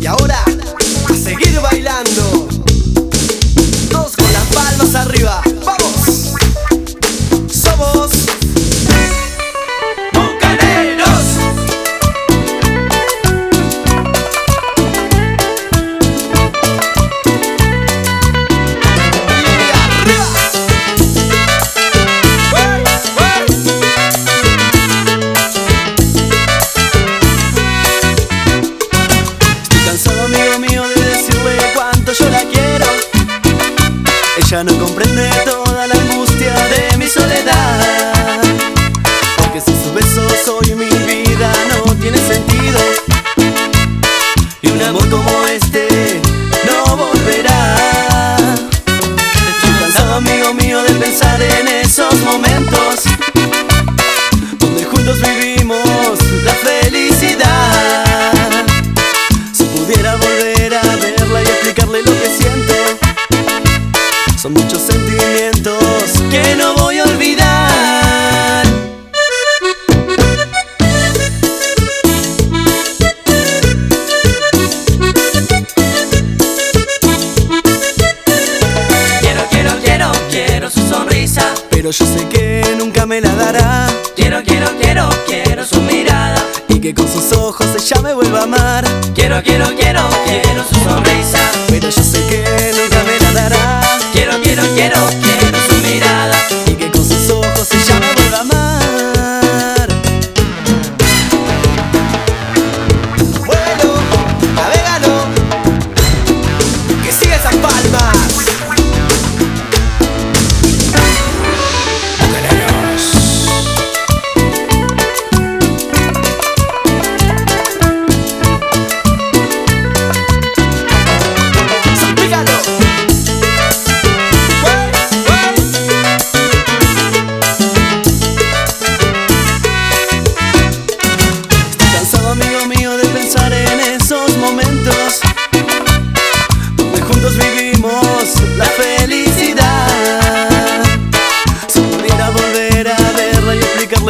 Y ahora, a seguir bailando. Todos con las palmas arriba. Amor como este no volverá. Estoy cansado, amigo mío, de pensar en esos momentos donde juntos vivimos la felicidad. Si pudiera volver a verla y explicarle lo que siento, son muchos sentimientos yo sé que nunca me la dará Quiero, quiero, quiero, quiero su mirada. y que con sus ojos ella me vuelva a amar. Quiero, quiero, quiero, quiero su sonrisa. Pero yo sé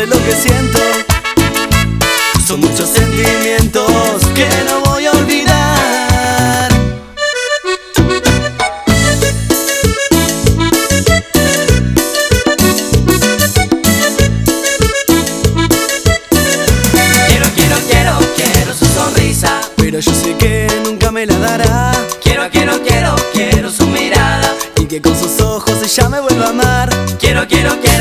lo que siento. Son muchos sentimientos que no voy a olvidar. Quiero, quiero, quiero, quiero su sonrisa. Pero yo sé que nunca me la dará. Quiero, quiero, quiero, quiero su mirada. Y que con sus ojos ella me vuelva a amar. Quiero, quiero, quiero